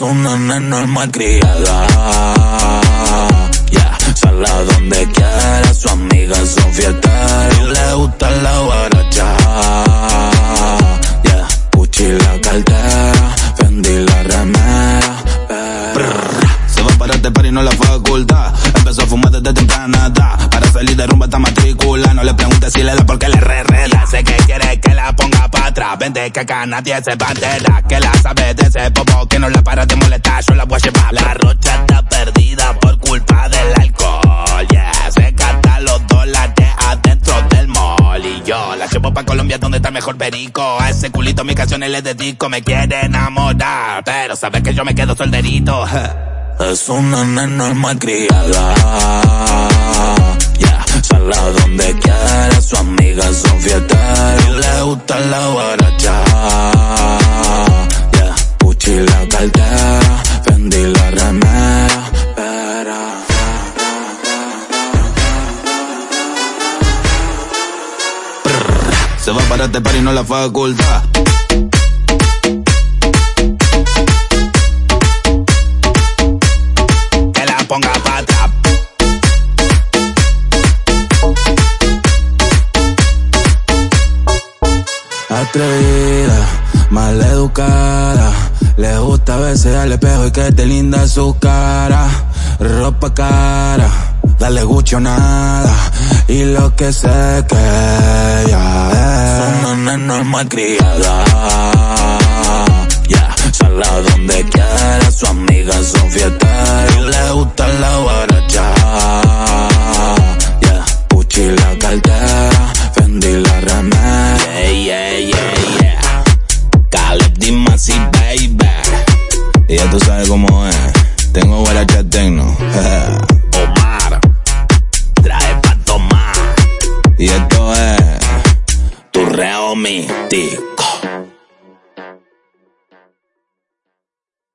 una nena malcriada. Yeah, sale a donde que acá nadie se va a enterar. Que la sabe de ese popo que no la para de molestar. Yo la voy a llevar. La rocha está perdida por culpa del alcohol. Yeah, se gasta los dólares adentro del mall. Y yo la llevo pa' Colombia donde está el mejor perico. A ese culito mis canciones le dedico. Me quiere enamorar. Pero sabes que yo me quedo solterito. Es una nena malcriada. Yeah, Yeah, Gucci la cartera, Fendi la remera. Pero... Se va para este par y no la facultad. Que la ponga para atrás. Atrevida, mal educada, le gusta verse al espejo y que te linda su cara, ropa cara, dale gucho nada, y lo que sé que ella es. Una nena malcriada, yeah, sale a donde quiera, su amiga son fiesta. Y le gusta la guaracha, yeah, Gucci la cartera, ya tú sabes cómo es. Tengo guaracha tecno. Omar. Trae pa' tomar. Y esto es. Tu reo mi.